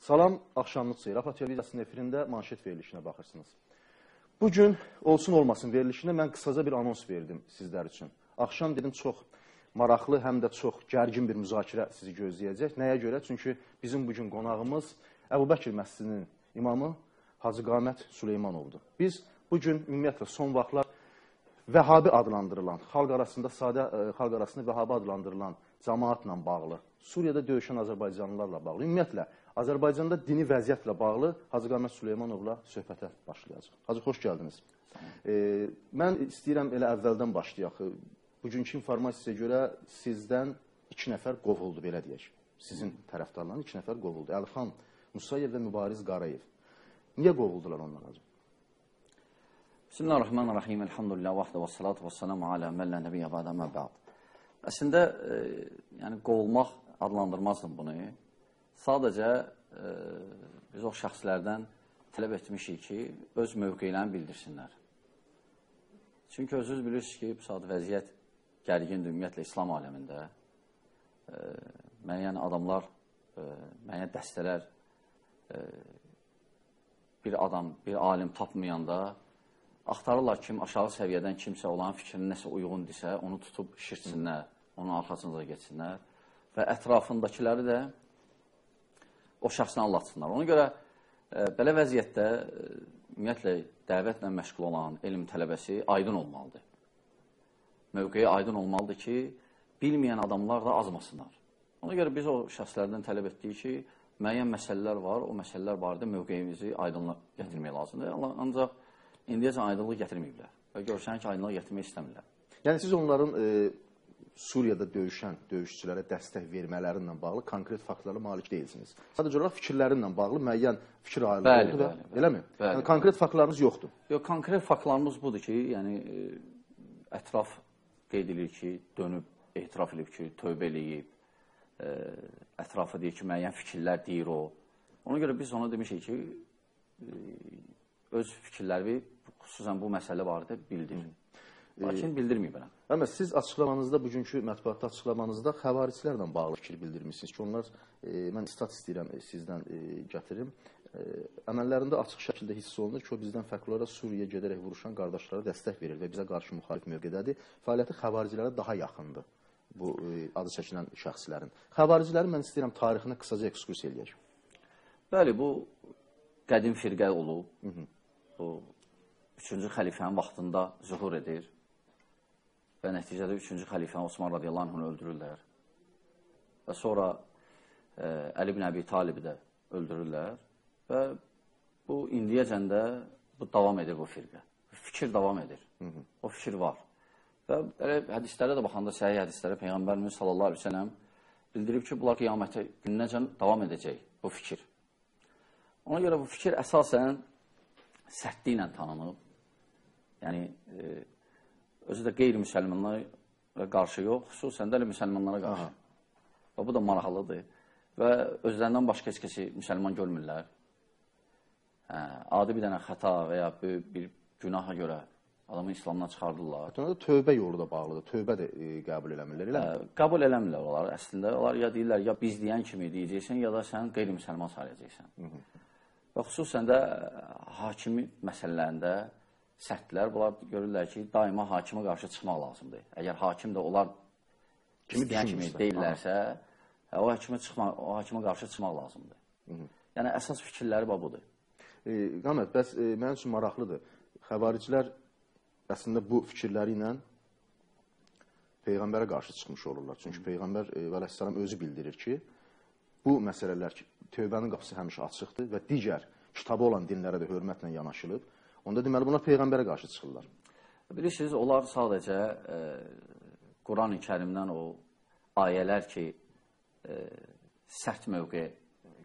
Salam, axşamlıq xeyir. APA televiziyasının efirində manşet verilişinə baxırsınız. Bu gün olsun olmasın verilişində mən qısaca bir anons verdim sizlər üçün. Axşam dedim çox maraqlı, həm də çox gərgin bir müzakirə sizi gözləyəcək. Nəyə görə? Çünki bizim bu gün qonağımız Əbu Bəkir məscidinin imamı Hacı Qamət Süleymanovdur. Biz bu gün ümumiyyətlə son vaxtlar Vəhabi adlandırılan, xalq arasında sadə ə, xalq arasında Vəhabi adlandırılan cəmaatla bağlı, Suriyada döyüşən azərbaycanlılarla bağlı, ümumiyyətlə Azərbaycanda dini vəziyyətlə bağlı Hacı Qamət Süleymanovla söhbətə başlayacaq. Hacı xoş gəldiniz. E, mən istəyirəm elə əvvəldən başlayaq. Bugünkü informasiyaya görə sizdən iki nəfər qovuldu, belə deyək. Sizin tərəfdarların iki nəfər qovuldu. Əlxan Musayev və Mübariz Qarayev. Niyə qovuldular onlar hacı? Bismillahirrahmanirrahim. Elhamdülillah vahdə və salatu və salamu alə məllə nəbiyyə bədə mə bə'd. Əslində, e, yəni qovulmaq adlandırmazdım bunu. Sadəcə biz o şəxslərdən tələb etmişik ki, öz mövqeylərini bildirsinlər. Çünki özünüz bilirsiniz ki, bu saat vəziyyət gərgindir ümumiyyətlə İslam aləmində. E, müəyyən adamlar, e, müəyyən dəstələr e, bir adam, bir alim tapmayanda axtarırlar kim aşağı səviyyədən kimsə olan fikrin nəsə uyğundirsə, onu tutub şirtsinlər, onun arxasınca geçsinlər və ətrafındakiləri də o şəxsini anlatsınlar. Ona görə e, belə vəziyyətdə e, ümumiyyətlə dəvətlə məşğul olan elm tələbəsi aydın olmalıdır. Mövqeyi aydın olmalıdır ki, bilməyən adamlar da azmasınlar. Ona görə biz o şəxslərdən tələb etdik ki, müəyyən məsələlər var, o məsələlər barədə mövqeyimizi aydınlıq gətirmək lazımdır. Ancaq indiyəcən aydınlıq gətirməyiblər və görsən ki, aydınlıq gətirmək istəmirlər. Yəni siz onların e, Suriyada döyüşən döyüşçülərə dəstək vermələri ilə bağlı konkret faktlara malik deyilsiniz. Sadəcə olaraq fikirləri ilə bağlı müəyyən fikir ayrılığı Bəli, oldu və bəli, bəli. eləmi? Bəli, Yəni konkret faktlarınız yoxdur. Yox, konkret faktlarımız budur ki, yəni e, ətraf qeyd edir ki, dönüb etiraf edib ki, tövbə eləyib, e, ətrafa deyir ki, müəyyən fikirlər deyir o. Ona görə biz ona demişik ki, e, öz fikirləri xüsusən bu məsələ barədə bildir. Lakin bildirməyib mənə. Amma siz açıqlamanızda, bugünkü mətbuatda açıqlamanızda xəvaricilərlə bağlı fikir bildirmişsiniz ki, onlar, e, mən istat istəyirəm e, sizdən e, gətirim, e, əməllərində açıq şəkildə hiss olunur ki, o bizdən fərqli olaraq Suriyaya gedərək vuruşan qardaşlara dəstək verir və bizə qarşı müxalif mövqedədir. Fəaliyyəti xəvaricilərə daha yaxındır bu e, adı çəkilən şəxslərin. Xəvariciləri mən istəyirəm tarixinə qısaca ekskursiya eləyək. Bəli, bu qədim firqə olub. Hı -hı. Bu 3-cü xəlifənin vaxtında zühur edir və nəticədə 3-cü xəlifə Osman radiyallahu anhını öldürürlər. Və sonra e, Əli ibn Əbi Talibi də öldürürlər və bu indiyəcən də bu davam edir bu firqə. Fikir davam edir. Hı -hı. O fikir var. Və belə hədislərə də baxanda səhih hədislərə Peyğəmbərimiz sallallahu əleyhi və səlləm bildirib ki, bunlar qiyamətə gününəcən davam edəcək bu fikir. Ona görə bu fikir əsasən sərtliklə tanınıb. Yəni e, özü də qeyri-müsəlmanlara qarşı yox, xüsusən də müsəlmanlara qarşı. Aha. Və bu da maraqlıdır. Və özlərindən başqa heç kəsi müsəlman görmürlər. Hə, adi bir dənə xəta və ya bir, bir günaha görə adamı İslamdan çıxardırlar. Hətta tövbə yolu da bağlıdır. Tövbə də e, qəbul eləmirlər, elə mi? Qəbul eləmirlər onlar. Əslində onlar ya deyirlər, ya biz deyən kimi deyəcəksən, ya da sən qeyri-müsəlman -hı. Və xüsusən də hakimi məsələlərində sərtlər, bunlar görürlər ki, daima hakimə qarşı çıxmaq lazımdır. Əgər hakim də onlar kimi kimi deyirlərsə, hə, o hakimə çıxmaq, o hakimə qarşı çıxmaq lazımdır. Hı -hı. Yəni əsas fikirləri budur. E, Qamət, bəs e, mənim üçün maraqlıdır. Xəvaricilər əslində bu fikirləri ilə peyğəmbərə qarşı çıxmış olurlar. Çünki peyğəmbər e, əleyhissalam özü bildirir ki, bu məsələlər ki, tövbənin qapısı həmişə açıqdır və digər kitabı olan dinlərə də hörmətlə yanaşılıb onda deməli bunlar peyğəmbərə qarşı çıxırlar. Bilirsiniz, onlar sadəcə e, Quran-ı Kərimdən o ayələr ki, e, sərt mövqe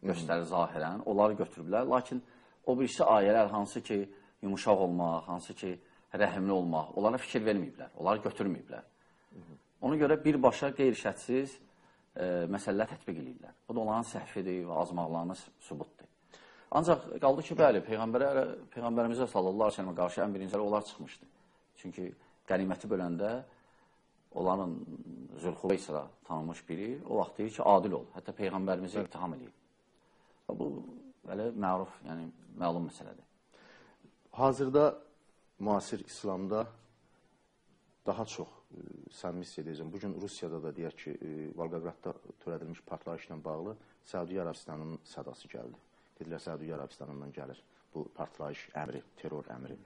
göstərir zahirən, onları götürüblər. Lakin o birisi ayələr hansı ki, yumuşaq olmaq, hansı ki, rəhimli olmaq, onlara fikir verməyiblər, onları götürməyiblər. Ona görə birbaşa qeyri-şərtsiz e, məsələlər tətbiq edirlər. Bu da onların səhvidir və azmaqlarına sübutdur. Ancaq qaldı ki, bəli, Peyğəmbərə, Peyğəmbərimizə sallallahu əleyhi və qarşı ən birinci onlar çıxmışdı. Çünki qəniməti böləndə onların Zülxuveysra tanınmış biri o vaxt deyir ki, adil ol. Hətta Peyğəmbərimizi ittiham edib. Bu belə məruf, yəni məlum məsələdir. Hazırda müasir İslamda daha çox e, səmimi hiss edəcəm. Bu gün Rusiyada da deyək ki, e, Volqoqradda törədilmiş partlayışla bağlı Səudiyyə Ərəbistanının sədası gəldi. Dedilər Səudiyyə Ərəbistanından gəlir bu partlayış əmri, terror əmri.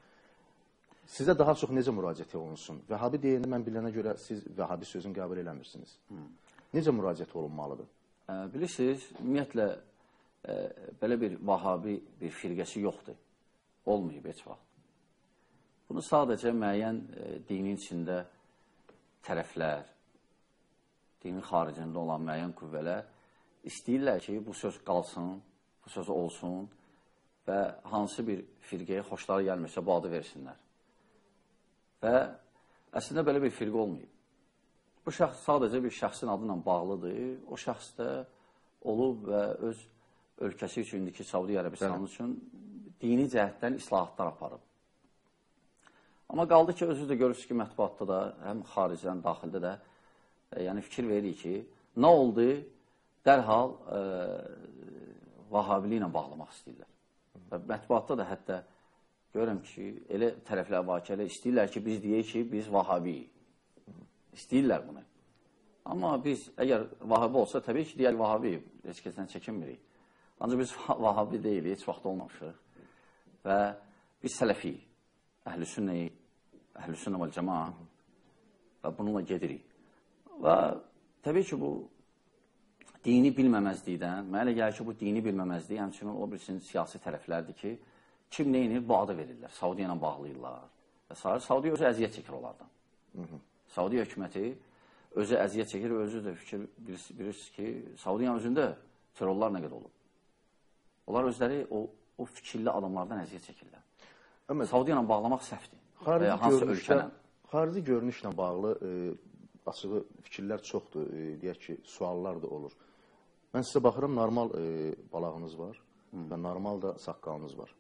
Sizə daha çox necə müraciət olunsun? Vəhabi deyəndə mən bilənə görə siz Vəhabi sözünü qəbul eləmirsiniz. Necə müraciət olunmalıdır? Ə, bilirsiniz, ümumiyyətlə ə, belə bir vahabi bir firqəsi yoxdur. Olmayıb heç vaxt. Bunu sadəcə müəyyən ə, dinin içində tərəflər, dinin xaricində olan müəyyən qüvvələr istəyirlər ki, bu söz qalsın, bu söz olsun və hansı bir firqəyə xoşları gəlmirsə bu adı versinlər. Və əslində belə bir firqə olmayıb. Bu şəxs sadəcə bir şəxsin adı ilə bağlıdır. O şəxs də olub və öz ölkəsi üçün, indiki Saudi Ərəbistanı üçün dini cəhətdən islahatlar aparıb. Amma qaldı ki, özünüz də görürsünüz ki, mətbuatda da, həm xaricdən, daxildə də e, yəni fikir veririk ki, nə oldu? Dərhal e, vahabiliklə bağlamaq istəyirlər. Və mətbuatda da hətta görürəm ki, elə tərəflər var ki, elə istəyirlər ki, biz deyək ki, biz vahabiyik. İstəyirlər bunu. Amma biz, əgər vahabi olsa, təbii ki, deyək vahabiyik, heç kəsdən çəkinmirik. Ancaq biz vahabi deyilik, heç vaxt olmamışıq. Və biz sələfiyik, əhl-i sünnəyik, əhl-i sünnə vəl cəma və bununla gedirik. Və təbii ki, bu dini bilməməzlikdən, mənə elə gəlir ki, bu dini bilməməzlik həmçinin o bilsin siyasi tərəflərdir ki, kim neyini bu adı verirlər, Saudiya ilə bağlayırlar. Və sair, Saudiya özü əziyyət çəkir onlardan. Hı -hı. Saudiya hökuməti özü əziyyət çəkir və özü də fikir bilirsiniz, bilirsiniz ki, Saudiyanın özündə terrorlar nə qədər olub. Onlar özləri o, o fikirli adamlardan əziyyət çəkirlər. Amma Saudiya ilə bağlamaq səhvdir. xarici görünüşlə, xarici görünüşlə bağlı e, açığı fikirlər çoxdur, e, deyək ki, suallar da olur. Mən sizə baxıram, normal e, balağınız var və normal da saqqalınız var.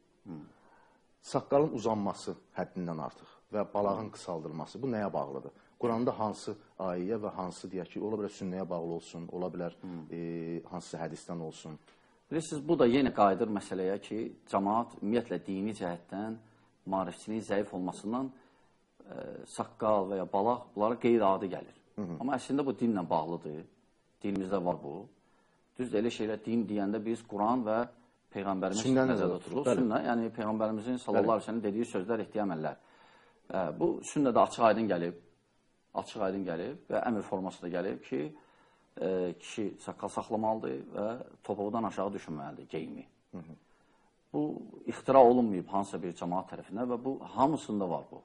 Saqqalın uzanması həddindən artıq və balağın qısaldılması bu nəyə bağlıdır? Quranda hansı ayə və hansı deyək ki, ola bilər sünnəyə bağlı olsun, ola bilər e, hansısa hədisdən olsun. Bilirsiniz, bu da yenə qayıdır məsələyə ki, cəmaat ümumiyyətlə dini cəhətdən maarifçiliyin zəif olmasından e, saqqal və ya balaq bunlara qeyri-adi gəlir. Hı -hı. Amma əslində bu dinlə bağlıdır. Dinimizdə var bu. Düzdür, elə şeylər din deyəndə biz Quran və Peyğəmbərimiz nəzərdə tuturuq. Sünnə, yəni Peyğəmbərimizin sallallahu əleyhi və səlləm dediyi sözlər, etdiyi əməllər. E, bu sünnədə açıq-aydın gəlib. Açıq-aydın gəlib və əmr formasında gəlib ki, e, kişi saqqal saxlamalıdır və topuqdan aşağı düşməlidir geyimi. Bu ixtira olunmayıb hansısa bir cəmaat tərəfindən və bu hamısında var bu.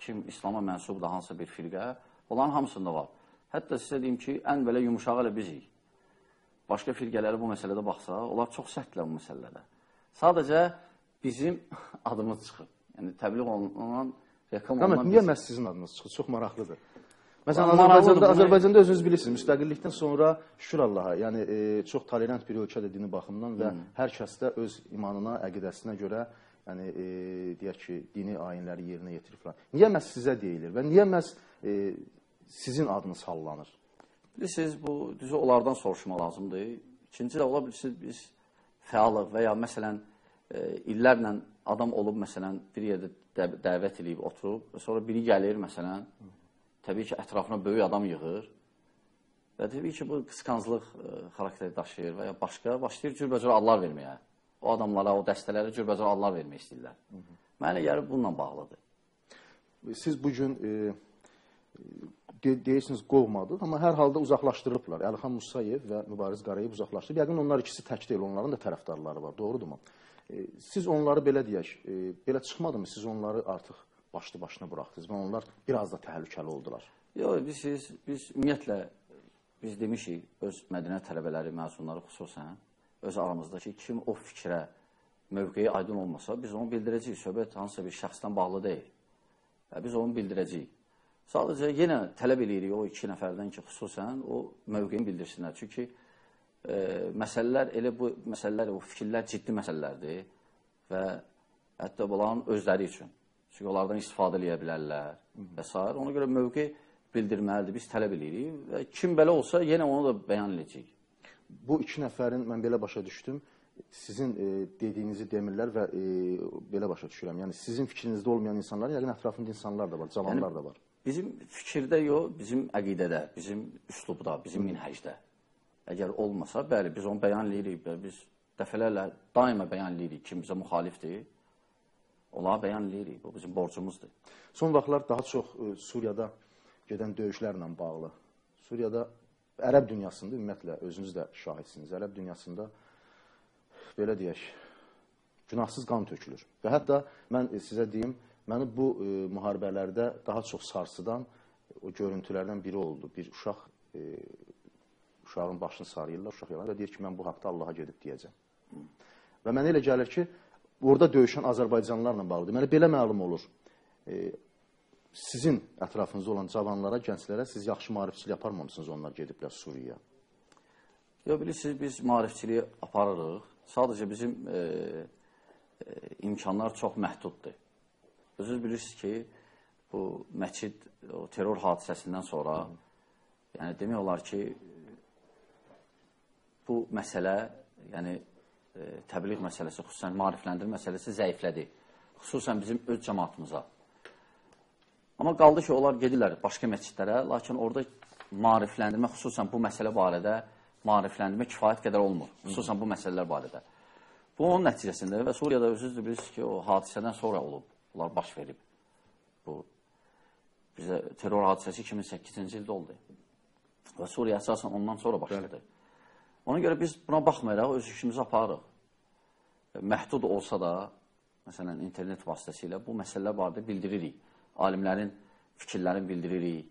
Kim İslam'a mənsubdur hansısa bir firqə, onların hamısında var. Hətta sizə deyim ki, ən belə yumuşağı elə bizik. Başqa firqələri bu məsələdə baxsa, onlar çox sərtlər bu məsələdə. Sadəcə bizim adımız çıxıb. Yəni təbliğ olunan, reklam olunan niyə biz- məhz sizin adınız çıxır? Çox maraqlıdır. Məsələn, Azərbaycanda, Azərbaycanda özünüz bilirsiniz, müstəqillikdən sonra şükür Allaha, yəni e, çox tolerant bir ölkədir dini baxımdan və hər kəs də öz imanına, əqidəsinə görə yəni e, deyək ki, dini ayinləri yerinə yetirir falan. Niyə məhz sizə deyilir və niyə məhz e, sizin adınız hallanır? Bilirsiniz, bu düzü onlardan soruşmaq lazımdır. İkinci də ola bilirsiniz, biz fəallıq və ya məsələn e, illərlə adam olub məsələn bir yerdə də dəvət edib oturub, sonra biri gəlir məsələn, təbii ki, ətrafına böyük adam yığır və təbii ki, bu qısqanclıq e, xarakteri daşıyır və ya başqa başlayır cürbəcür adlar verməyə. O adamlara, o dəstələrə cürbəcür adlar vermək istəyirlər. Mənə gəlir bununla bağlıdır. Siz bu gün e, de, deyirsiniz qovmadıq, amma hər halda uzaqlaşdırılıblar. Əlixan Musayev və Mübariz Qarayev uzaqlaşdırıb. Yəqin onlar ikisi tək deyil, onların da tərəfdarları var, doğrudurmu? E, siz onları belə deyək, e, belə çıxmadımı? Siz onları artıq başlı başına buraxdınız və onlar biraz da təhlükəli oldular. Yox, biz, siz, biz ümumiyyətlə biz demişik öz mədəniyyət tələbələri, məzunları xüsusən öz aramızdakı kim o fikrə mövqeyi aydın olmasa, biz onu bildirəcəyik. Söhbət hansısa bir şəxsdən bağlı deyil. Biz onu bildirəcəyik. Sadəcə yenə tələb eləyirik o iki nəfərdən ki, xüsusən o mövqeyini bildirsinlər. Çünki e, məsələlər elə bu məsələlər, o fikirlər ciddi məsələlərdir və hətta bunların özləri üçün. Çünki onlardan istifadə edə bilərlər və s. Ona görə mövqe bildirməlidir. Biz tələb eləyirik və kim belə olsa yenə onu da bəyan edəcəyik. Bu iki nəfərin mən belə başa düşdüm, sizin e, dediyinizi demirlər və e, belə başa düşürəm. Yəni sizin fikrinizdə olmayan insanlar, yəqin ətrafında insanlar da var, cavanlar da var. Bizim fikirdə yox, bizim əqidədə, bizim üslubda, bizim minhəcdə. Əgər olmasa, bəli, biz onu bəyan edirik, biz dəfələrlə daima bəyan edirik kim bizə müxalifdir. Onlara bəyan edirik, bu bizim borcumuzdur. Son vaxtlar daha çox e, Suriyada gedən döyüşlərlə bağlı. Suriyada ərəb dünyasında ümumiyyətlə özünüz də şahidsiniz. Ərəb dünyasında belə deyək, günahsız qan tökülür. Və hətta mən e, sizə deyim, məni bu e, müharibələrdə daha çox sarsıdan o görüntülərdən biri oldu. Bir uşaq e, uşağın başını sarıyırlar, uşaq yalan və deyir ki, mən bu haqda Allaha gedib deyəcəm. Və mənə elə gəlir ki, orada döyüşən Azərbaycanlılarla bağlıdır. Deməli, belə məlum olur. E, sizin ətrafınızda olan cavanlara, gənclərə siz yaxşı maarifçilik aparmamısınız onlar gediblər Suriyaya. Yox, bilirsiniz, biz maarifçiliyi aparırıq. Sadəcə bizim e, e, imkanlar çox məhduddur. Özünüz bilirsiniz ki, bu məscid o terror hadisəsindən sonra, Hı. yəni demək olar ki, bu məsələ, yəni e, təbliğ məsələsi, xüsusən maarifləndirmə məsələsi zəiflədi. Xüsusən bizim öz cəmaatımıza. Amma qaldı ki, onlar gedirlər başqa məscidlərə, lakin orada maarifləndirmə, xüsusən bu məsələ barədə maarifləndirmə kifayət qədər olmur. Xüsusən bu məsələlər barədə. Bu onun nəticəsində və Suriyada özünüz bilirsiniz ki, o hadisədən sonra olub. Bunlar baş verib. Bu bizə terror hadisəsi 2008-ci ildə oldu. Və Suriya əsasən ondan sonra başladı. Bəli. Ona görə biz buna baxmayaraq öz işimizi aparırıq. Məhdud olsa da, məsələn, internet vasitəsilə bu məsələlər barədə bildiririk. Alimlərin fikirlərini bildiririk.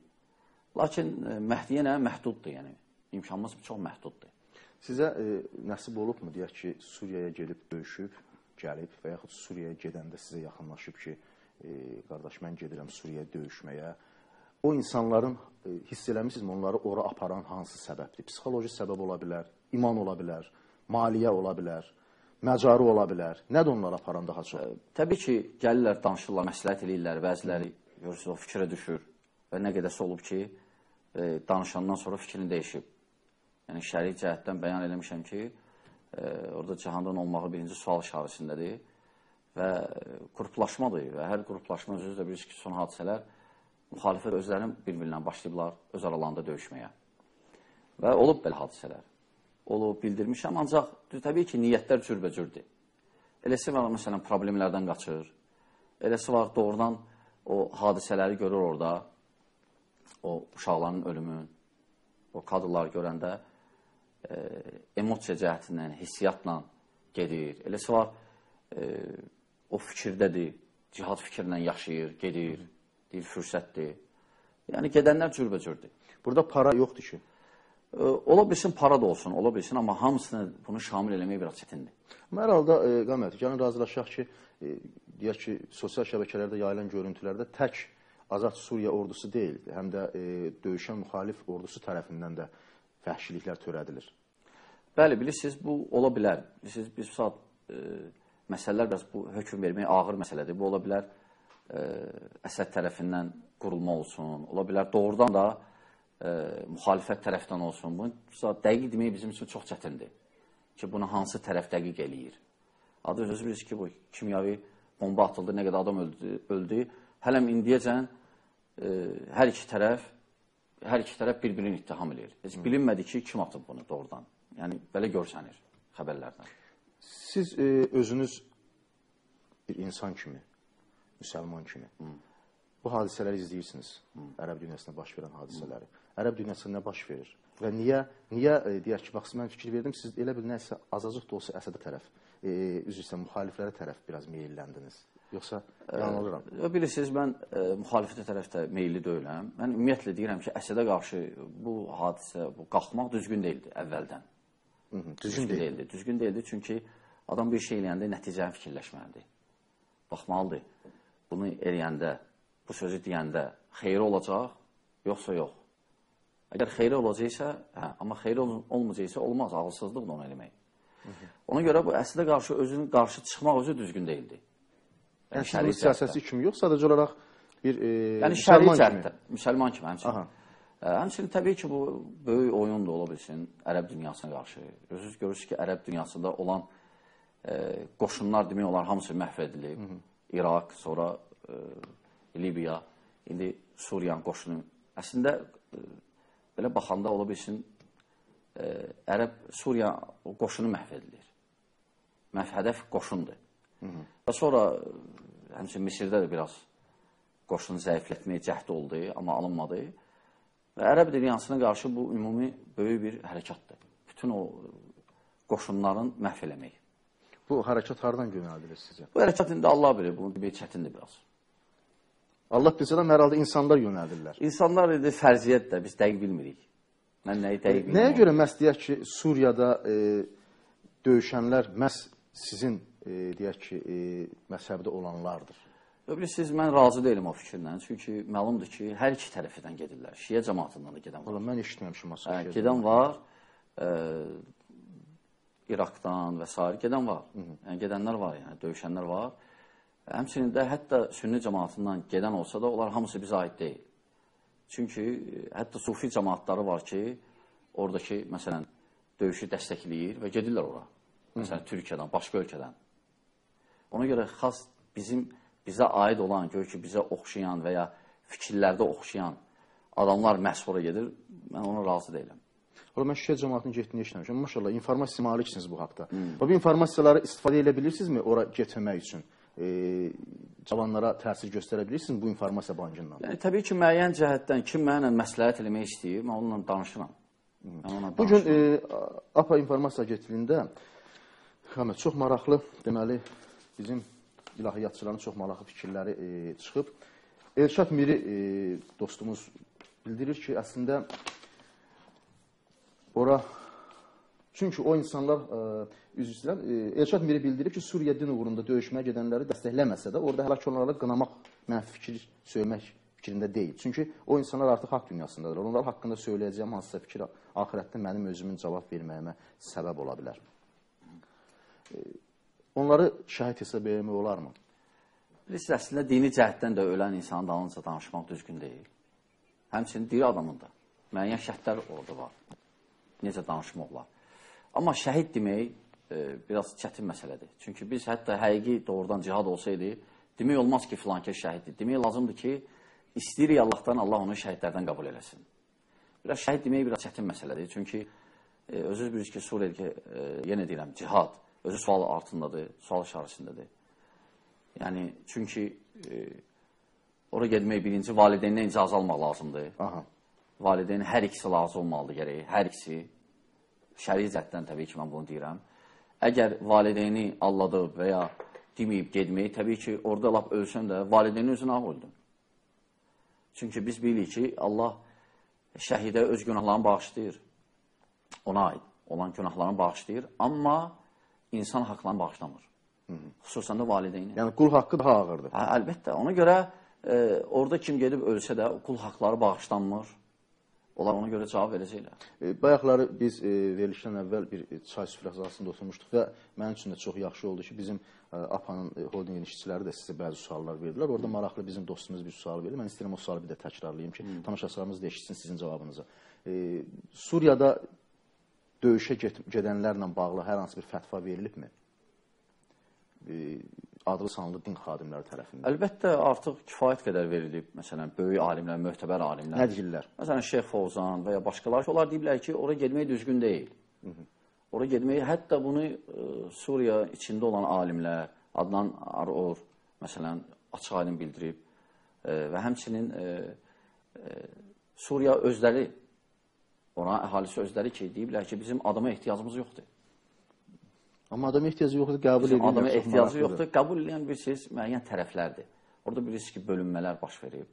Lakin e, məhd yenə məhduddur, yəni imkanımız çox məhduddur. Sizə e, nəsib olubmu deyək ki, Suriyaya gedib döyüşüb, gəlib və yaxud Suriyaya gedəndə sizə yaxınlaşıb ki, e, qardaş mən gedirəm Suriyaya döyüşməyə. O insanların e, hiss eləmisinizmi onları ora aparan hansı səbəbdir? Psixoloji səbəb ola bilər, iman ola bilər, maliyyə ola bilər, məcarı ola bilər. Nədir onları aparan daha çox? Təbii ki, gəlirlər, danışırlar, məsləhət eləyirlər, bəziləri görürsünüz o fikrə düşür və nə qədərsə olub ki, e, danışandan sonra fikrini dəyişib. Yəni şərik cəhətdən bəyan eləmişəm ki, e, orada cihandan olmağı birinci sual işarəsindədir və qruplaşmadır və hər qruplaşma özünüz də bilirsiniz ki, son hadisələr müxalifət özlərinin bir-birinə başlayıblar öz aralarında döyüşməyə. Və olub belə hadisələr olub, bildirmişəm, ancaq təbii ki, niyyətlər cürbəcürdür. Eləsi var, məsələn, problemlərdən qaçır. Eləsi var, doğrudan o hadisələri görür orada, o uşaqların ölümün, o kadrları görəndə e, emosiya cəhətindən, hissiyatla gedir. Eləsi var, e, o fikirdədir, cihad fikirlə yaşayır, gedir, deyir, fürsətdir. Yəni, gedənlər cürbəcürdür. Burada para yoxdur ki. Ola bilsin para da olsun, ola bilsin, amma hamısını bunu şamil eləmək biraz çətindir. Amma hər halda e, Qamət, gəlin razılaşaq ki, e, deyək ki, sosial şəbəkələrdə yayılan görüntülərdə tək Azad Suriya ordusu deyil, həm də e, döyüşən müxalif ordusu tərəfindən də vəhşiliklər törədilir. Bəli, bilirsiniz, bu ola bilər. Bilirsiniz, biz saat e, məsələlər biraz bu hökm vermək ağır məsələdir. Bu ola bilər e, Əsəd tərəfindən qurulma olsun, ola bilər doğrudan da e, müxalifət tərəfdən olsun, bunu dəqiq demək bizim üçün çox çətindir ki, bunu hansı tərəf dəqiq eləyir. Adı özünüz bilirsiniz ki, bu kimyavi bomba atıldı, nə qədər adam öldü, öldü. Hələm indiyəcən e, hər iki tərəf hər iki tərəf bir-birini ittiham eləyir. Heç bilinmədi ki, kim atıb bunu doğrudan. Yəni belə görsənir xəbərlərdən. Siz e, özünüz bir insan kimi, müsəlman kimi Hı. bu hadisələri izləyirsiniz. Hı. Ərəb dünyasında baş verən hadisələri. Hı ərəb dünyasında nə baş verir? Və niyə niyə e, deyək ki, bax mən fikir verdim, siz elə bil nəsə azacıq da olsa Əsədə tərəf, e, üzr istəyirəm, müxaliflərə tərəf biraz meyilləndiniz. Yoxsa yanılıram? E, bilirsiniz, mən e, müxalifətə tərəfdə meyilli deyiləm. Mən ümumiyyətlə deyirəm ki, Əsədə qarşı bu hadisə, bu qalxmaq düzgün deyildi əvvəldən. Hı -hı, düzgün, düzgün deyildi. deyildi. Düzgün deyildi çünki adam bir şey eləyəndə nəticəni fikirləşməlidir. Baxmalıdır. Bunu eləyəndə, bu sözü deyəndə xeyri olacaq, yoxsa yox. Əgər xeyri olacaqsa, hə, amma xeyri olmayacaqsa olmaz, ağılsızlıqdır onu eləmək. Ona görə bu əslə qarşı özünün qarşı çıxmaq özü düzgün deyildi. Yəni, yəni şəri siyasətçi kimi yox, sadəcə olaraq bir e, yəni, şəri cəhətdə, müsəlman kimi həmçinin. Həmçinin təbii ki, bu böyük oyun da ola bilsin ərəb dünyasına qarşı. Özünüz görürsünüz ki, ərəb dünyasında olan qoşunlar demək olar hamısı məhv edilib. İraq, sonra e, Libiya, indi Suriyanın qoşunu. Əslində e, belə baxanda ola bilsin e, Ərəb Suriya qoşunu məhv edilir. Məhv hədəf qoşundur. Və sonra e, həmçinin Misirdə də biraz qoşunu zəiflətməyə cəhd oldu, amma alınmadı. Və Ərəb dünyasına qarşı bu ümumi böyük bir hərəkatdır. Bütün o qoşunların məhv eləmək. Bu hərəkat hardan yönəldilir sizcə? Bu hərəkat indi Allah bilir, bunu demək çətindir biraz. Allah bilsə də hər halda insanlar yönəldirlər. İnsanlar indi fərziyyət də biz dəqiq bilmirik. Mən nəyi dəqiq bilmirəm. Nəyə görə məhz deyək ki, Suriyada e, döyüşənlər məhz sizin e, deyək ki, e, məzhəbdə olanlardır? Bilirsiniz, mən razı deyiləm o fikirlə. Çünki məlumdur ki, hər iki tərəfdən gedirlər. Şiə cəmaatından da gedən var. Valla mən eşitməmişim asıl hə, Gedən var. E, İraqdan və s. gedən var. Hı -hı. Yəni gedənlər var, yəni döyüşənlər var. Həmçinin də hətta sünni cəmaatından gedən olsa da onlar hamısı bizə aid deyil. Çünki hətta sufi cəmaatları var ki, oradakı məsələn döyüşü dəstəkləyir və gedirlər ora. Məsələn Türkiyədən, başqa ölkədən. Ona görə xas bizim bizə aid olan, gör ki, bizə oxşayan və ya fikirlərdə oxşayan adamlar məhz ora gedir. Mən ona razı deyiləm. Ola mən şişə cəmaatının getdiyini eşitməmişəm. Maşallah, informasiya maliksiniz bu haqda. Hmm. Və bu informasiyaları istifadə edə bilirsinizmi ora getməmək üçün? E, cavanlara təsir göstərə bilirsiniz bu informasiya bankından? Yəni, təbii ki, müəyyən cəhətdən kim mənlə məsləhət eləmək istəyir, mən onunla danışıram. Hmm. Mən Bu gün e, APA informasiya agentliyində Həməd, çox maraqlı, deməli, bizim ilahiyyatçıların çox maraqlı fikirləri e, çıxıb. Elşad Miri e, dostumuz bildirir ki, əslində Ora çünki o insanlar e, üzr istəyirəm, e, Elşad Miri bildirib ki, Suriya din uğrunda döyüşməyə gedənləri dəstəkləməsə də orada həlak olanlara qınamaq, mənfi fikir söyləmək fikrində deyil. Çünki o insanlar artıq haqq dünyasındadır. Onlar haqqında söyləyəcəyim hansısa fikir axirətdə mənim özümün cavab verməyimə səbəb ola bilər. E, onları şəhid hesab etmək olarmı? Bilirsiniz, əslində dini cəhətdən də ölən insanın dalınca danışmaq düzgün deyil. Həmçinin diri adamın da. Müəyyən şərtlər orada var necə danışmaq olar. Amma şəhid demək e, biraz çətin məsələdir. Çünki biz hətta həqiqi doğrudan cihad olsaydı, demək olmaz ki, filankə şəhiddir. Demək lazımdır ki, istəyirik Allahdan, Allah onu şəhidlərdən qəbul eləsin. Biraz şəhid demək biraz çətin məsələdir. Çünki e, özünüz bilirsiniz ki, Suriyədə e, yenə deyirəm, cihad özü sual altındadır, sual işarəsindədir. Yəni, çünki e, ora getmək birinci valideyndən icazə almaq lazımdır. Aha valideyn hər ikisi lazım olmalıdır gərək, hər ikisi. Şəri cəhətdən təbii ki, mən bunu deyirəm. Əgər valideyni alladıb və ya deməyib gedmək, təbii ki, orada lap ölsən də valideynin özünə ağ öldün. Çünki biz bilirik ki, Allah şəhidə öz günahlarını bağışlayır. Ona aid olan günahlarını bağışlayır, amma insan haqlarını bağışlamır. Hı -hı. Xüsusən də valideyni. Yəni qul haqqı daha ağırdır. Hə, əlbəttə. Ona görə e, orada kim gedib ölsə də qul haqları bağışlanmır. Onlar ona görə cavab verəcəklər. E, bayaqları biz e, verilişdən əvvəl bir e, çay süfrəsində oturmuşduq və mənim üçün də çox yaxşı oldu ki, bizim e, APA-nın e, holdinqin işçiləri də sizə bəzi suallar verdilər. Orada maraqlı bizim dostumuz bir sual verdi. Mən istəyirəm o sualı bir də təkrarlayım ki, hmm. tamaşaçılarımız da eşitsin sizin cavabınızı. E, Suriyada döyüşə gedənlərlə bağlı hər hansı bir fətva verilibmi? E, adlı sanlı din xadimləri tərəfindən? Əlbəttə, artıq kifayət qədər verilib. Məsələn, böyük alimlər, möhtəbər alimlər. Nə deyirlər? Məsələn, Şeyx Fovzan və ya başqaları ki, onlar deyiblər ki, ora getmək düzgün deyil. Hı -hı. Ora getmək, hətta bunu ə, e, Suriya içində olan alimlər, Adnan Aror, məsələn, açıq alim bildirib ə, e, və həmçinin ə, ə, Suriya özləri, ona əhalisi özləri ki, deyiblər ki, bizim adama ehtiyacımız yoxdur. Amma adama ehtiyacı yoxdur, qəbul edirlər. Adama ehtiyacı yoxdur, qəbul edən şey müəyyən tərəflərdir. Orada bilirsiniz ki, bölünmələr baş verib.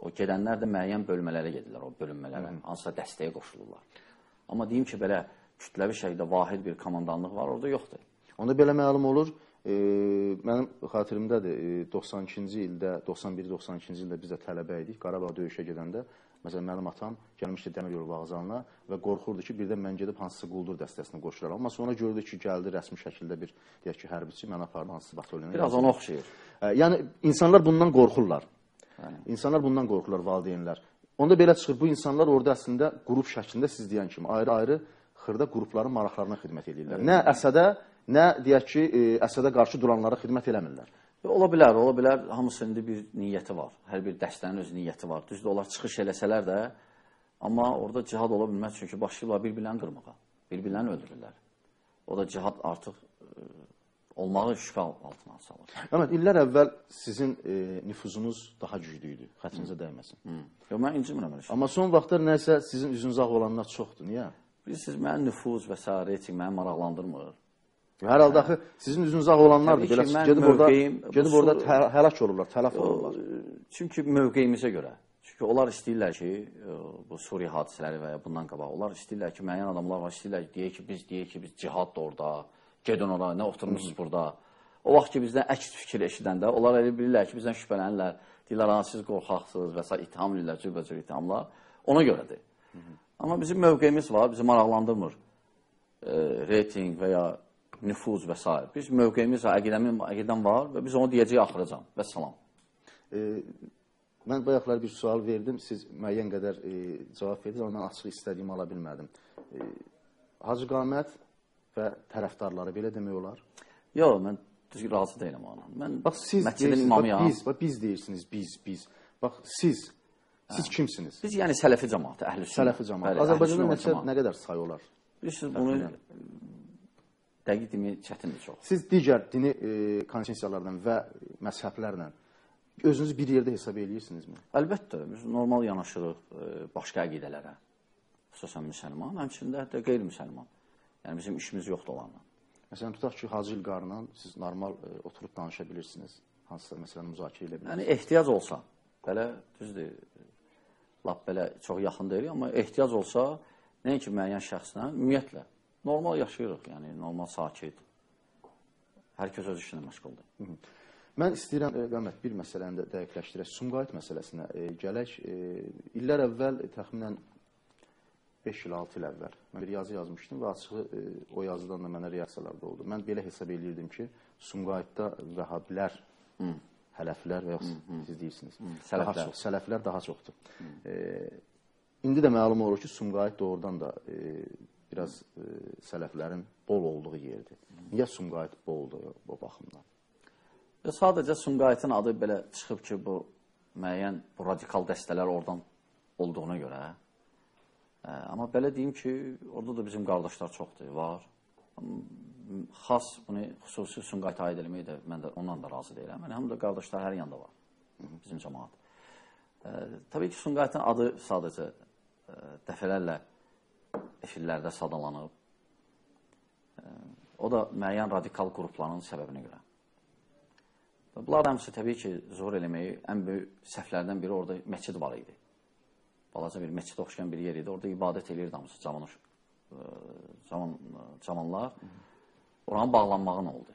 O gedənlər də müəyyən bölmələrə gedirlər, o bölünmələrə, hansısa dəstəyə qoşulurlar. Amma deyim ki, belə kütləvi şəkildə vahid bir komandanlıq var, orada yoxdur. Onda belə məlum olur, e, mənim xatirimdədir, e, 92-ci ildə, 91-92-ci ildə biz də tələbə idik, Qarabağ döyüşə gedəndə Məsələn, mənim atam gəlmişdi dəmir yolu vağzalına və qorxurdu ki, birdən mən gedib hansısa quldur dəstəsinə qoşularam. Amma sonra gördü ki, gəldi rəsmi şəkildə bir, deyək ki, hərbiçi məni apardı hansısa batalyona. Biraz ona oxşayır. Yəni, insanlar bundan qorxurlar. Yəni. İnsanlar bundan qorxurlar, valideynlər. Onda belə çıxır, bu insanlar orada əslində qrup şəklində siz deyən kimi ayrı-ayrı xırda qrupların maraqlarına xidmət edirlər. Nə Əsədə, nə deyək ki, e, Əsədə qarşı duranlara xidmət eləmirlər. Ola bilər, ola bilər. Hamısının indi bir niyyəti var. Hər bir dəstənin öz niyyəti var. Düzdür, onlar çıxış eləsələr də, amma orada cihad ola bilməz çünki başlayırlar bir-birlərini qırmağa, bir-birlərini öldürürlər. O da cihad artıq e, olmağı şübhə altına salır. Əhməd, illər əvvəl sizin e, nüfuzunuz daha güclü idi, xətrinizə dəyməsin. Hı. Yox, mən incimirəm elə şey. Amma son vaxtlar nəsə sizin üzünüz ağ olanlar çoxdur. Niyə? Bilirsiniz, mənim nüfuz və s. reyting məni maraqlandırmır. Hər halda axı sizin üzünüz ağ olanlardır. Belə gedib orada gedib orada həlak olurlar, tələf olurlar. Çünki mövqeyimizə görə. Çünki onlar istəyirlər ki, bu Suriya hadisələri və ya bundan qabaq, onlar istəyirlər ki, müəyyən adamlar var, istəyirlər ki, deyək ki, biz deyək ki, biz cihad da orada, gedin ora, nə oturmusunuz burada. O vaxt ki, bizdən əks fikir eşidəndə, onlar elə bilirlər ki, bizdən şübhələnirlər, deyirlər, ha, siz qorxaqsınız və s. ittiham edirlər, cürbəcür ittihamlar. Ona görədir. Amma bizim mövqeyimiz var, bizi maraqlandırmır. E, reyting və ya nüfuz və s. Biz mövqeyimiz əqidəmin, əqidəm var və biz onu deyəcəyik axıracan. Və salam. E, mən bayaqlar bir sual verdim, siz müəyyən qədər e, cavab verdiniz, amma mən açıq istədiyimi ala bilmədim. E, Hacı Qamət və tərəfdarları belə demək olar. Yox, mən düzgün razı deyiləm ona. Mən Bax siz məscidin deyirsiniz, bax, imamıyam. biz, bax biz deyirsiniz, biz, biz. Bax siz, siz kimsiniz? Biz yəni sələfi cəmaatı, əhl-i sünnə. Sələfi cəmaət. Bəli, Azərbaycanda nə qədər sayı olar? Bilirsiniz, bunu dəqiq demək çətindir çox. Siz digər dini e, konfessiyalardan və məzhəblərlə özünüzü bir yerdə hesab eləyirsinizmi? Əlbəttə, biz normal yanaşırıq e, başqa əqidələrə. Xüsusən müsəlman, həmçində hətta qeyri-müsəlman. Yəni bizim işimiz yoxdur onlarla. Məsələn, tutaq ki, Hacı İlqarla siz normal e, oturub danışa bilirsiniz. Hansısa məsələni müzakirə edə bilirsiniz. Yəni ehtiyac olsa, belə düzdür, lap belə çox yaxın deyilik, amma ehtiyac olsa, nəinki müəyyən şəxslə, ümumiyyətlə normal yaşayırıq, yəni normal sakit. Hər kəs öz işinə məşğuldur. Mən istəyirəm e, Qəmət bir məsələni də dəqiqləşdirək. Sumqayıt məsələsinə e, gələk. E, illər əvvəl e, təxminən 5 il, 6 il əvvəl mən bir yazı yazmışdım və açığı e, o yazıdan da mənə reaksiyalar da oldu. Mən belə hesab eləyirdim ki, Sumqayıtda vəhabilər, hələflər və ya siz deyirsiniz, daha sələflər. çox, sələflər daha çoxdur. E, indi də məlum olur ki, Sumqayıt doğrudan da e, biraz e, sələflərin bol olduğu yerdir. Niyə Sumqayıt boldur bu baxımdan? Və sadəcə Sumqayıtın adı belə çıxıb ki, bu müəyyən bu radikal dəstələr oradan olduğuna görə. Ə, amma belə deyim ki, orada da bizim qardaşlar çoxdur, var. Xas bunu xüsusi Sumqayıta aid eləmək də mən də ondan da razı deyiləm. Yəni həm də qardaşlar hər yanda var bizim cəmaət. Ə, təbii ki, Sumqayıtın adı sadəcə ə, dəfələrlə efirlərdə sadalanıb. O da müəyyən radikal qrupların səbəbinə görə. Bunlar hamısı təbii ki, zor eləməyi ən böyük səhvlərdən biri orada məscid var idi. Balaca bir məscidə oxşayan bir yer idi. Orada ibadət eləyirdi hamısı cavan cavan cavanlar. Oranın bağlanmağı nə oldu?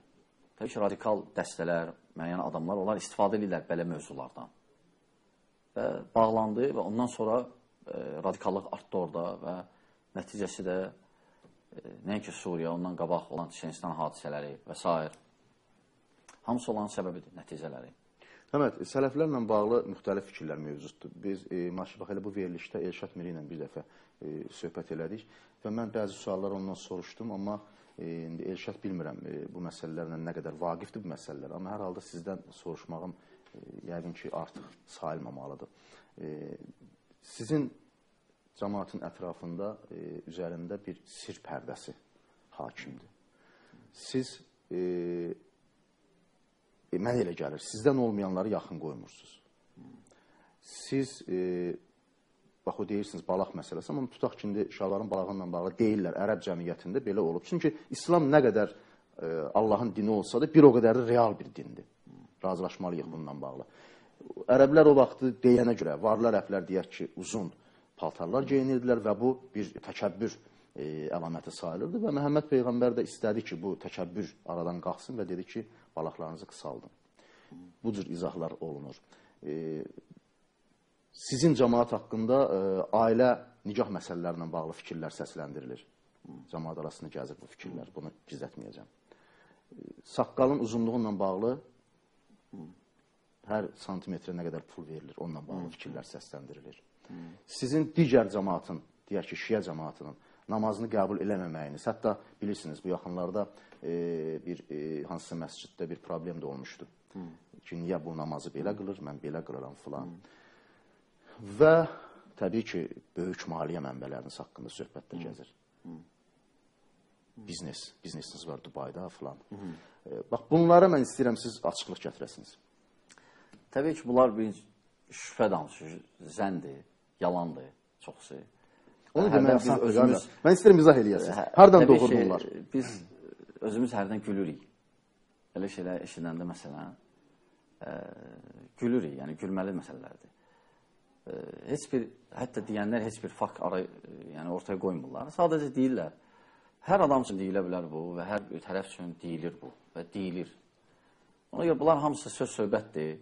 Təbii ki, radikal dəstələr, müəyyən adamlar onlar istifadə edirlər belə mövzulardan. Və bağlandı və ondan sonra ə, radikallıq artdı orada və nəticəsi də ə, nəinki Suriya, ondan qabaq olan Çinistan hadisələri və s. Hamısı olan səbəbidir, nəticələri. Həmət, sələflərlə bağlı müxtəlif fikirlər mövcuddur. Biz e, maşallah bax elə bu verilişdə Elşad Miri ilə bir dəfə e, söhbət elədik və mən bəzi suallar ondan soruşdum, amma e, indi Elşad bilmirəm e, bu məsələlərlə nə qədər vaqifdir bu məsələlər, amma hər halda sizdən soruşmağım e, yəqin ki, artıq sayılmamalıdır. E, sizin cəmaatın ətrafında e, üzərində bir sir pərdəsi hakimdir. Siz e, e, mən elə gəlir, sizdən olmayanları yaxın qoymursunuz. Siz e, bax o deyirsiniz balaq məsələsi, amma tutaq ki, indi şalvarın balağınla bağlı deyirlər ərəb cəmiyyətində belə olub. Çünki İslam nə qədər e, Allahın dini olsa da bir o qədər də real bir dindir. Razılaşmalıyıq bununla bağlı. Ərəblər o vaxtı deyənə görə, varlı ərəblər deyək ki, uzun paltarlar geyinirdilər və bu bir təkəbbür e, əlaməti sayılırdı və Məhəmməd Peyğəmbər də istədi ki, bu təkəbbür aradan qalxsın və dedi ki, balaqlarınızı qısaldın. Bu cür izahlar olunur. E, sizin cəmaat haqqında e, ailə nikah məsələlərlə bağlı fikirlər səsləndirilir. Cəmaat arasında gəzir bu fikirlər, bunu gizlətməyəcəm. E, saqqalın uzunluğu ilə bağlı hər santimetrə nə qədər pul verilir, onunla bağlı fikirlər səsləndirilir. Sizin digər cəmaatın, deyək ki, şiə cəmaatının namazını qəbul eləməməyiniz. Hətta bilirsiniz bu yaxınlarda e, bir e, hansısa məsciddə bir problem də olmuşdu. Hı. Ki, niyə bu namazı belə qılır, mən belə qılıram filan. Və təbii ki, böyük maliyyə mənbələriniz haqqında söhbət də gəzir. Hı. Biznes, biznesiniz var Dubayda filan. E, bax, bunlara mən istəyirəm siz açıqlıq gətirəsiniz. Təbii ki, bunlar bir şübhə danışır, zəndir, yalandır çoxsu. Onu demək biz özümüz mən istəyirəm izah eləyəsiniz. Hə, Hardan doğur ki, bunlar? Biz özümüz hərdən gülürük. Elə şeylər eşidəndə məsələn, ə, gülürük, yəni gülməli məsələlərdir. Ə, heç bir hətta deyənlər heç bir fakt ara, yəni ortaya qoymurlar. Sadəcə deyirlər. Hər adam üçün deyilə bilər bu və hər bir tərəf üçün deyilir bu və deyilir. Ona görə bunlar hamısı söz söhbətdir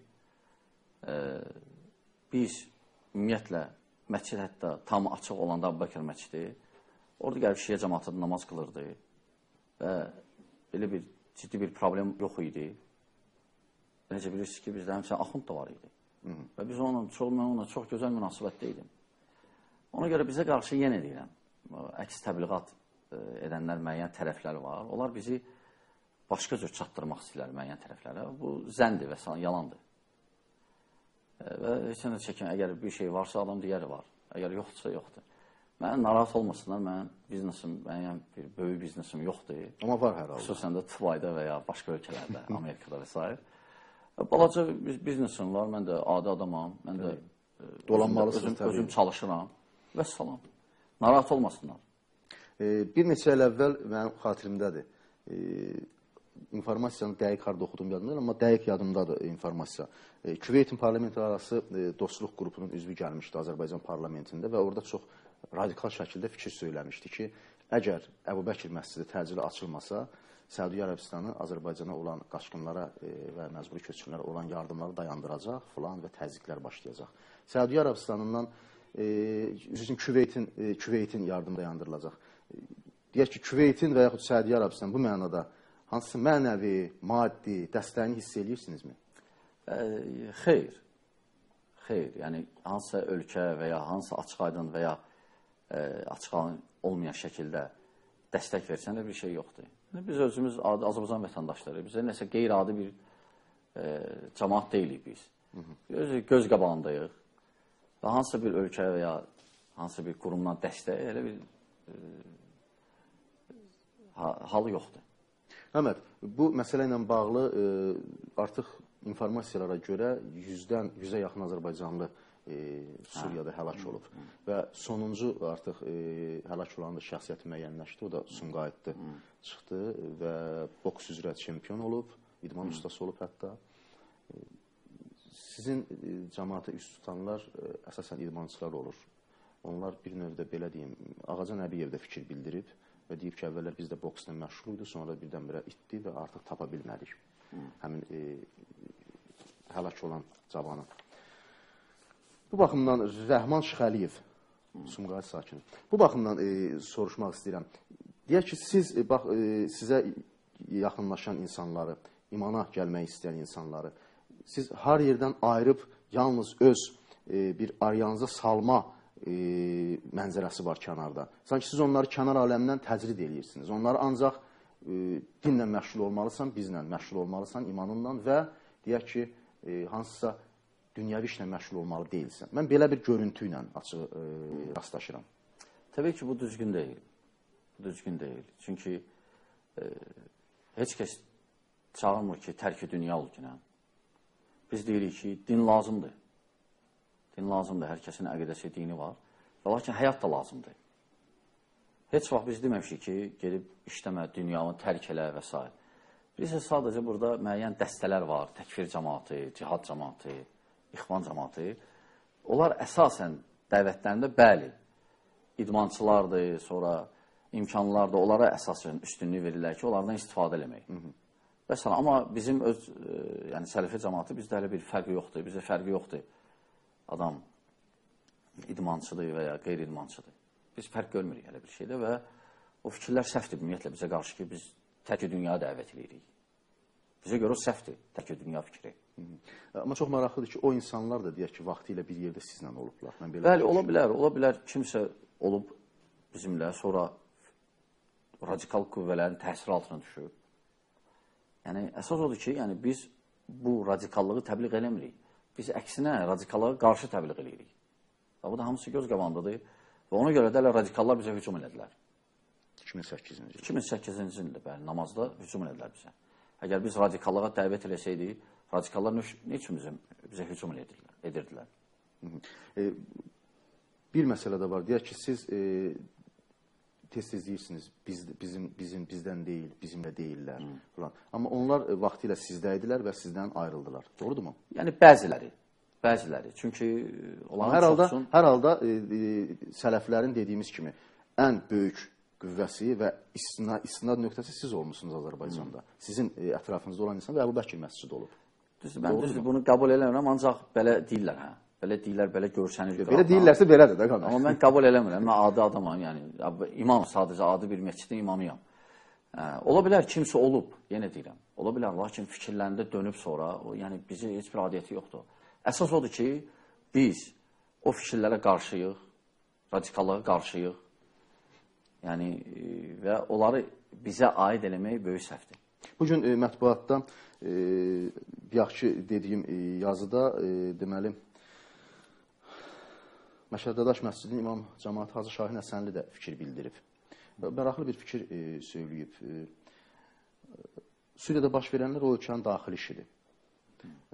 biz ümumiyyətlə məscid hətta tam açıq olanda Əbubəkir məscidi, orada gəlib şiə cəmaatı namaz qılırdı və belə bir ciddi bir problem yox idi. Necə bilirsiniz ki, bizdə həmçinin axund da var idi. Hı -hı. Və biz onunla çox, mən onunla çox gözəl münasibətdə idim. Ona görə bizə qarşı yenə deyirəm, əks təbliğat edənlər müəyyən tərəflər var. Onlar bizi başqa cür çatdırmaq istəyirlər müəyyən tərəflərə. Bu zəndir və yalandır. Və heç nə çəkin, əgər bir şey varsa adam deyər var. Əgər yoxdursa yoxdur. Mən narahat olmasınlar, mən biznesim, müəyyən bir böyük biznesim yoxdur. Amma var hər halda. Xüsusən də Tuvayda və ya başqa ölkələrdə, Amerikada və s. Balaca biznesim var, mən də adi adamam, mən də dolanmalısınız özüm, özüm çalışıram və salam. Narahat olmasınlar. E, bir neçə il əvvəl mənim xatirimdədir. E, informasiyanı dəqiq harda oxudum yadımdadır, amma dəqiq yadımdadır informasiya. E, Küveytin parlamentlərarası e, dostluq qrupunun üzvü gəlmişdi Azərbaycan parlamentində və orada çox radikal şəkildə fikir söyləmişdi ki, əgər Əbubəkir məscidi təcili açılmasa, Səudiyyə Ərəbistanı Azərbaycana olan qaçqınlara e, və məcburi köçkünlərə olan yardımları dayandıracaq filan və təzyiqlər başlayacaq. Səudiyyə Ərəbistanından e, üzrün Küveytin e, Küveytin yardım dayandırılacaq. E, deyək ki, Küveytin və yaxud Səudiyyə Ərəbistan bu mənada hansı mənəvi, maddi dəstəyini hiss eləyirsinizmi? Ə, xeyr. Xeyr. Yəni hansısa ölkə və ya hansı açıq-aydın və ya ə, açıq olmayan şəkildə dəstək versən də bir şey yoxdur. Yəni, biz özümüz adi Azərbaycan vətəndaşları, bizə nəsə qeyri-adi bir ə, cəmaat deyilik biz. Öz göz qabağındayıq. Və hansısa bir ölkə və ya hansısa bir qurumdan dəstək elə bir ə, halı yoxdur. Məmməd, bu məsələ ilə bağlı e, artıq informasiyalara görə 100-dən 100-ə yaxın Azərbaycanlı e, Suriyada həlak olub və sonuncu artıq e, həlak olanın da şəxsiyyəti müəyyənləşdi. O da Sumqayıtdır. Çıxdı və boks üzrə çempion olub, idman Hı. ustası olub hətta. E, sizin e, cəmaata üst tutanlar e, əsasən idmançılar olur. Onlar bir növdə belə deyim, Ağacan Əbiyev də fikir bildirib və deyib ki, əvvəllər biz də boksla məşğul idik, sonra birdən-birə itdi və artıq tapa bilmədik Hı. həmin e, həlak olan cavanı. Bu baxımdan Rəhman Şıxəliyev, Sumqayıt sakini. Bu baxımdan e, soruşmaq istəyirəm. Deyək ki, siz e, bax e, sizə yaxınlaşan insanları, imana gəlmək istəyən insanları siz har yerdən ayırıb yalnız öz e, bir aryanıza salma e, mənzərəsi var kənarda. Sanki siz onları kənar aləmindən təcrid eləyirsiniz. Onları ancaq e, dinlə məşğul olmalısan, bizlə məşğul olmalısan, imanınla və deyək ki, e, hansısa dünyəvi işlə məşğul olmalı deyilsən. Mən belə bir görüntü ilə açıq e, rastlaşıram. Təbii ki, bu düzgün deyil. Bu düzgün deyil. Çünki e, heç kəs çağırmır ki, tərki dünya ol günə. Biz deyirik ki, din lazımdır. Din lazımdır, hər kəsin əqidəsi, dini var. Və lakin həyat da lazımdır. Heç vaxt biz deməmişik ki, gedib işləmə, dünyanı tərk elə və s. Biz sadəcə burada müəyyən dəstələr var, təkfir cəmaatı, cihad cəmaatı, ixvan cəmaatı. Onlar əsasən dəvətlərində bəli, idmançılardır, sonra imkanlar da onlara əsasən üstünlük verirlər ki, onlardan istifadə eləmək. Hı -hı. Bəs, amma bizim öz, e, yəni sələfi cəmaatı bizdə elə bir fərqi yoxdur, bizdə fərqi yoxdur adam idmançıdır və ya qeyri-idmançıdır. Biz fərq görmürük elə bir şeydə və o fikirlər səhvdir ümumiyyətlə bizə qarşı ki, biz təki dünya dəvət edirik. Bizə görə o səhvdir, təki dünya fikri. Hı -hı. Amma çox maraqlıdır ki, o insanlar da deyək ki, vaxtı ilə bir yerdə sizlə olublar. Mən belə Bəli, ola bilər, ola bilər kimsə olub bizimlə, sonra radikal qüvvələrin təsiri altına düşüb. Yəni əsas odur ki, yəni biz bu radikallığı təbliğ eləmirik. Biz əksinə radikallığa qarşı təbliğ eləyirik. Və bu da hamısı göz qabağındadır. Və ona görə də elə radikallar bizə hücum elədilər. 2008-ci il. 2008-ci ildə bəli, namazda hücum elədilər bizə. Əgər biz radikallığa dəvət eləsəydik, radikallar nə üçün bizə, bizə hücum edirdilər? edirdilər. E, bir məsələ də var. Deyək ki, siz e, tez-tez deyirsiniz, biz, bizim, bizim, bizdən deyil, bizimlə deyillər falan. Amma onlar e, vaxtilə sizdə idilər və sizdən ayrıldılar. Doğrudurmu? Yəni bəziləri, bəziləri. Çünki e, onların Hər halda, çoxsun, hər halda e, e, sələflərin dediyimiz kimi ən böyük qüvvəsi və istinad, istinad nöqtəsi siz olmusunuz Azərbaycanda. Sizin e, ətrafınızda olan insan da Əbu Bəkir məscidi olub. düzdür, mən düzdür, bunu qəbul eləmirəm, ancaq belə deyirlər, hə. Belə deyirlər, belə görsənir. Belə qıraqdan. deyirlərsə belədir də qardaş. Amma mən qəbul eləmirəm. Mən adi adamam, yəni imam sadəcə adi bir məscidin imamıyam. Hə, ola bilər kimsə olub, yenə deyirəm. Ola bilər lakin fikirlərində dönüb sonra, o yəni bizi heç bir adiyyəti yoxdur. Əsas odur ki, biz o fikirlərə qarşıyıq, radikallığa qarşıyıq. Yəni e, və onları bizə aid eləmək böyük səhvdir. Bu gün e, mətbuatda e, ki dediyim e, yazıda e, deməli Məşəddədaş məscidinin imam cəmaət Hacı Şahin Həsənli də fikir bildirib. Və Maraqlı bir fikir e, söyləyib. E, Suriyada baş verənlər o ölkənin daxili işidir.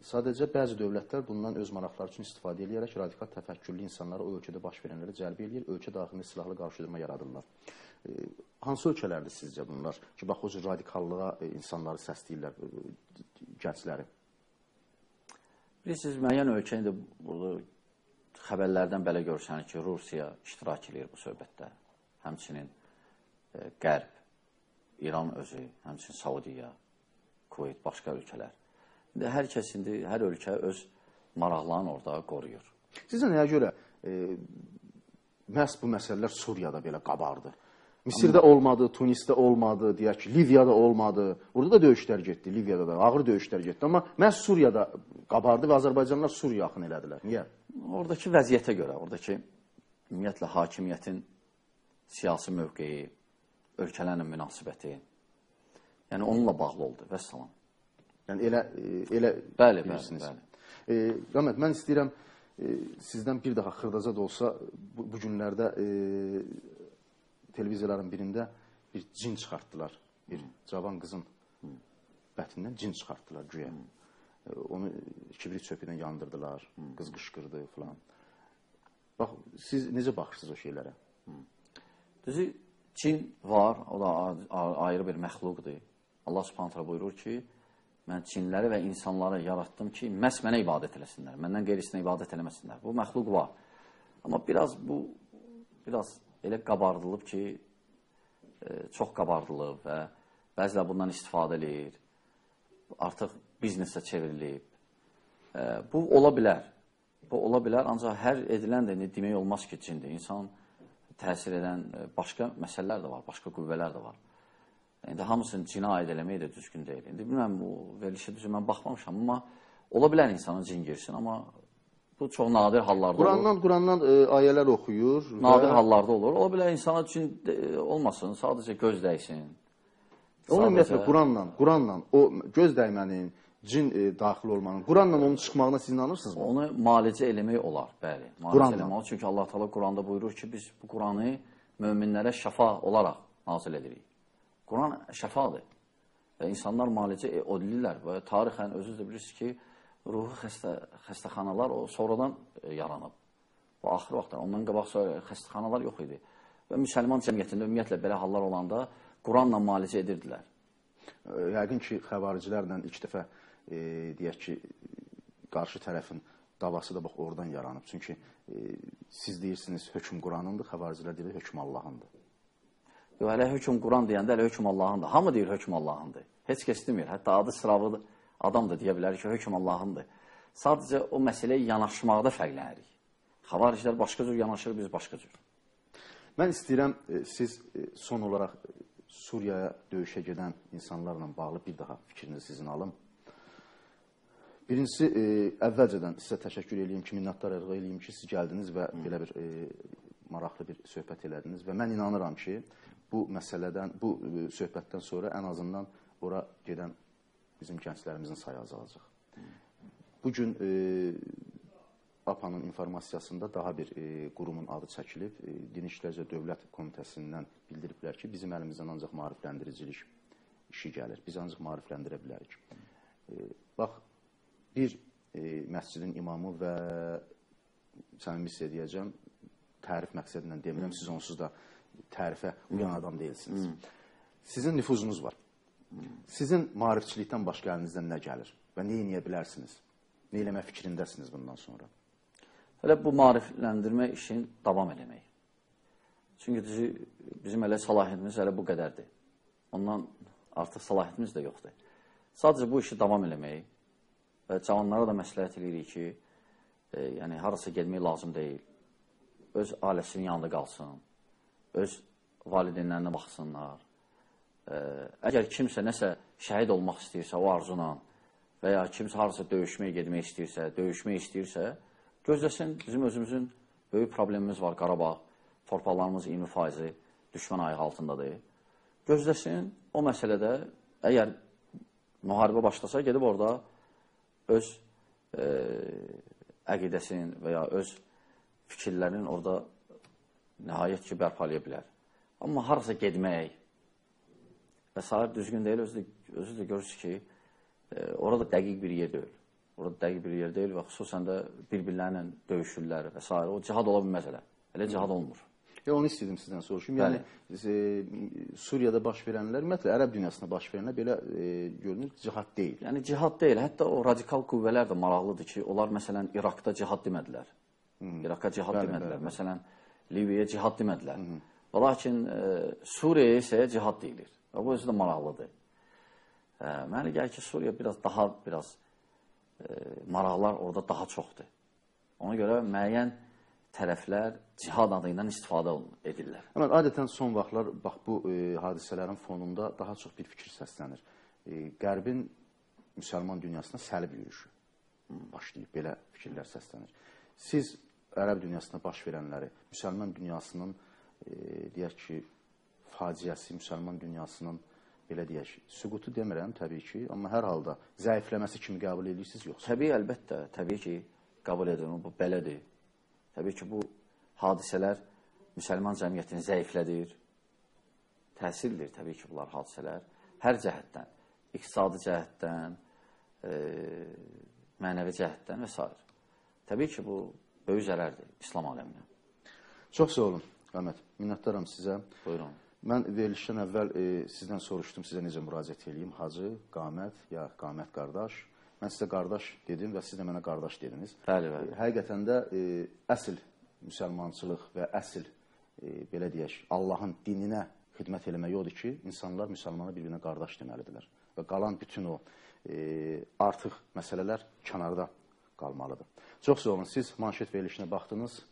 Sadəcə bəzi dövlətlər bundan öz maraqları üçün istifadə edərək radikal təfəkkürlü insanları o ölkədə baş verənlərə cəlb edir, ölkə daxilində silahlı qarşıdurma yaradırlar. E, hansı ölkələrdir sizcə bunlar ki, bax o cür radikallığa e, insanları səsləyirlər, e, gəncləri? Bilirsiniz, müəyyən ölkə indi burada xəbərlərdən belə görsənir ki, Rusiya iştirak edir bu söhbətdə. Həmçinin e, Qərb, İran özü, həmçinin Saudiya, Kuveyt, başqa ölkələr. İndi hər kəs indi hər ölkə öz maraqlarını orada qoruyur. Sizə nəyə görə e, məhz bu məsələlər Suriyada belə qabardı? Misirdə olmadı, Tunisdə olmadı, deyək ki, Liviyada olmadı. Burada da döyüşlər getdi, Liviyada da ağır döyüşlər getdi, amma məhz Suriyada qabardı və Azərbaycanlılar Suriya yaxın elədilər. Niyə? Oradakı vəziyyətə görə, oradakı ümumiyyətlə hakimiyyətin siyasi mövqeyi, ölkələrlə münasibəti, yəni onunla bağlı oldu. Vəssalam. Yəni elə elə Bəli, bəli, bilirsiniz. bəli. E, Rəhmət, mən istəyirəm e, sizdən bir daha xırdaca da olsa bu, bu günlərdə e, televiziyaların birində bir cin çıxartdılar. Bir cavan qızın bətnindən cin çıxartdılar güya. E, onu kibrit çöpü ilə yandırdılar. Qız qışqırdı falan. Bax, siz necə baxırsınız o şeylərə? Düzü, cin var, o da ayrı bir məxluqdur. Allah subhanahu taala buyurur ki, mən cinləri və insanları yaratdım ki, məhz mənə ibadət eləsinlər, məndən qeyrisinə ibadət eləməsinlər. Bu məxluq var. Amma biraz bu biraz elə qabardılıb ki, e, çox qabardılıb və bəzilər bundan istifadə eləyir. Artıq biznesə çevrilib. Bu ola bilər. Bu ola bilər, ancaq hər edilən də indi demək olmaz ki, cindir. İnsan təsir edən başqa məsələlər də var, başqa qüvvələr də var. İndi hamısını cinə aid eləmək də düzgün deyil. İndi bilmirəm bu verilişə düzü mən baxmamışam, amma ola bilər insana cin girsin, amma bu çox nadir hallarda olur. Qurandan Qurandan e, ayələr oxuyur Nadir və hallarda olur. Ola bilər insana cin e, olmasın, sadəcə göz dəysin. Onun ümumiyyətlə Quranla, Quranla o göz dəymənin, cin e, daxil olmanın, Quranla onun çıxmağına siz inanırsınızmı? Onu müalicə eləmək olar, bəli. Müalicə eləmək olar. Çünki Allah Taala Quranda buyurur ki, biz bu Quranı möminlərə şəfa olaraq nazil edirik. Quran şəfadır. Və insanlar müalicə e, edirlər və tarixən özünüz də bilirsiniz ki, ruhi xəstə xəstəxanalar o sonradan e, yaranıb. Bu axır vaxtlar ondan qabaq xəstəxanalar yox idi. Və müsəlman cəmiyyətində ümumiyyətlə belə hallar olanda Quranla müalicə edirdilər. E, Yəqin ki, xəbaricilərlə ilk dəfə e, deyək ki, qarşı tərəfin davası da bax oradan yaranıb. Çünki e, siz deyirsiniz hökm Quranındır, xəbaricilər deyir hökm Allahındır. Yox, hələ hökm Quran deyəndə hələ hökm Allahındır. Hamı deyir hökm Allahındır. Heç kəs demir. Hətta adı sıralı adam da deyə bilər ki, hökm Allahındır. Sadəcə o məsələyə yanaşmaqda fərqlənirik. Xavariclər başqa cür yanaşır, biz başqa cür. Mən istəyirəm e, siz e, son olaraq e, Suriyaya döyüşə gedən insanlarla bağlı bir daha fikrinizi sizin alım. Birincisi, e, əvvəlcədən sizə təşəkkür edeyim ki, minnətdar eləyim ki, siz gəldiniz və belə bir e, maraqlı bir söhbət elədiniz və mən inanıram ki, bu məsələdən, bu e, söhbətdən sonra ən azından ora gedən bizim gənclərimizin sayı azalacaq. Bu gün e, APA-nın informasiyasında daha bir e, qurumun adı çəkilib. E, Din İşlər üzrə Dövlət Komitəsindən bildiriblər ki, bizim əlimizdən ancaq maarifləndiricilik işi gəlir. Biz ancaq maarifləndirə bilərik. E, bax, bir e, məscidin imamı və səmimi sizə deyəcəm, tərif məqsədilə demirəm, siz onsuz da tərifə uyan adam deyilsiniz. Sizin nüfuzunuz var. Sizin maarifçilikdən başqa əlinizdən nə gəlir və nə edə bilərsiniz? Nə eləmə fikrindəsiniz bundan sonra? Hələ bu maarifləndirmə işin davam eləmək. Çünki düzü, bizim elə səlahiyyətimiz hələ bu qədərdir. Ondan artıq səlahiyyətimiz də yoxdur. Sadəcə bu işi davam eləmək və cavanlara da məsləhət eləyirik ki, e, yəni harasa getmək lazım deyil. Öz ailəsinin yanında qalsın, öz valideynlərinə baxsınlar. E, əgər kimsə nəsə şəhid olmaq istəyirsə o arzuyla və ya kimsə harasa döyüşməyə getmək istəyirsə, döyüşmək istəyirsə, Gözləsin, bizim özümüzün böyük problemimiz var Qarabağ. Torpaqlarımız 20% düşmən ayağı altındadır. Gözləsin, o məsələdə əgər müharibə başlasa, gedib orada öz e, əqidəsinin və ya öz fikirlərinin orada nəhayət ki, bərpalaya bilər. Amma harasa getmək və sair düzgün deyil, özü də, özü də görürsünüz ki, e, orada dəqiq bir yer deyil. Orada dəqiq bir yer deyil və xüsusən də bir-birlərlə döyüşürlər və s. O cihad ola bilməz elə. Elə cihad olmur. Ya onu istəyirdim sizdən soruşum. Yəni e, Suriyada baş verənlər, ümumiyyətlə ərəb dünyasında baş verənlər belə e, görünür cihad deyil. Yəni cihad deyil. Hətta o radikal qüvvələr də maraqlıdır ki, onlar məsələn İraqda cihad demədilər. Hmm. İraqa cihad bəli, demədilər. Bəli, bəli. Məsələn Liviyaya cihad demədilər. Hmm. Lakin e, Suriyaya isə cihad deyilir. Bu özü də maraqlıdır. E, mənə gəlir ki, Suriya biraz daha biraz e, maraqlar orada daha çoxdur. Ona görə müəyyən tərəflər cihad adı ilə istifadə edirlər. Amma adətən son vaxtlar bax bu e, hadisələrin fonunda daha çox bir fikir səslənir. E, Qərbin müsəlman dünyasına səlib yürüyüşü başlayıb belə fikirlər səslənir. Siz ərəb dünyasında baş verənləri, müsəlman dünyasının e, deyək ki, faciəsi, müsəlman dünyasının belə deyək, süqutu demirəm təbii ki, amma hər halda zəifləməsi kimi qəbul edirsiniz yoxsa? Təbii əlbəttə, təbii ki, qəbul edirəm, bu belədir. Təbii ki, bu hadisələr müsəlman cəmiyyətini zəiflədir. Təsirlidir təbii ki, bunlar hadisələr hər cəhətdən, iqtisadi cəhətdən, e, mənəvi cəhətdən və s. Təbii ki, bu böyük zərərdir İslam aləminə. Çox sağ olun, Əhməd. Minnətdaram sizə. Buyurun. Mən verilişdən əvvəl e, sizdən soruşdum, sizə necə müraciət edeyim? Hacı, qamət, ya qamət qardaş. Mən sizə qardaş dedim və siz də mənə qardaş dediniz. Bəli, bəli. E, həqiqətən də e, əsl müsəlmançılıq və əsl e, belə deyək, Allahın dininə xidmət eləmək odur ki, insanlar müsəlmana bir-birinə qardaş deməlidirlər. Və qalan bütün o e, artıq məsələlər kənarda qalmalıdır. Çox sağ olun. Siz manşet verilişinə baxdınız.